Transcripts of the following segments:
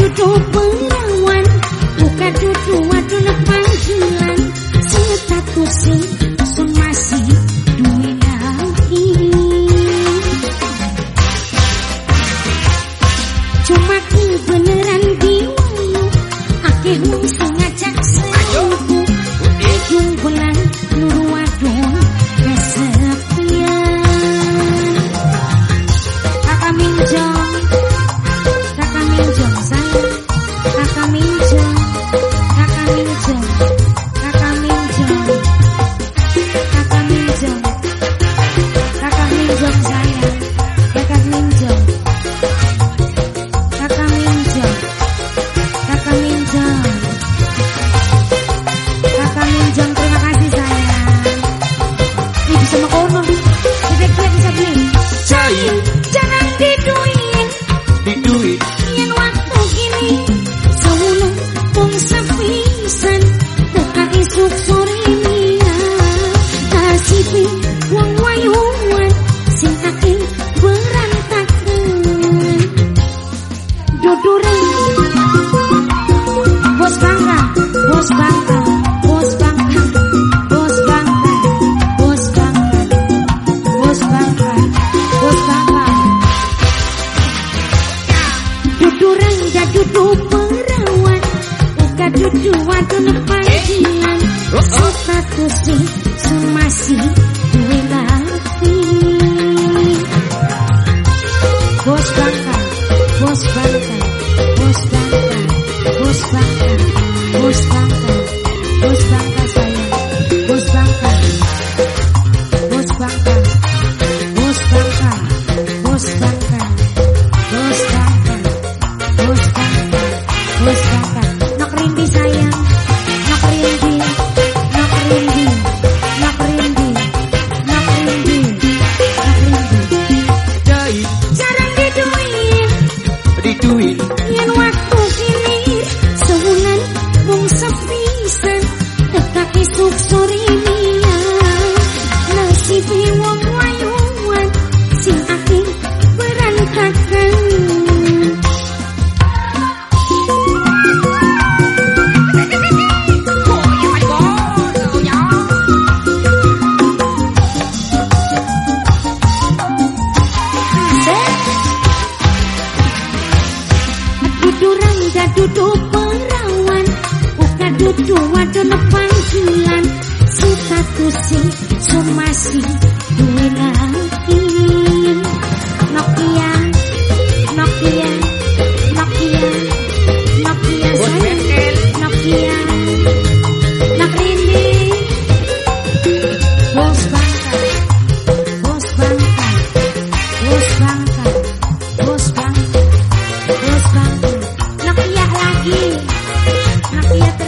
Terima kasih. buka panggilan masih mama. Bebeknya Jangan diduin Yang waktu ini Saulah Kau sepisan Buka isuk dudu wadon panggilan status sumasi duwe lati bos bangka bos bangka bos bangka bos bangka bos bangka bos bangka sayang bos bangka bos bangka bos bangka bos bangka bos bangka bos bangka bos bangka juiz Buka dudu wadon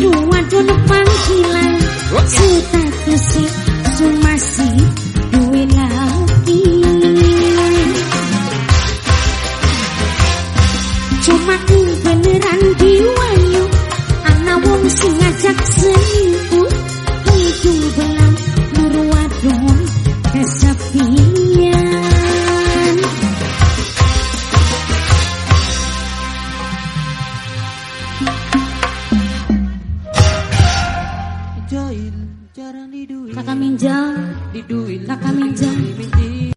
Dudu wadon panggilan Status sumasi duwe lagi Cuma ku beneran diwayu Ana wong sing ngajak selingkuh Hidung belang Jarang diduit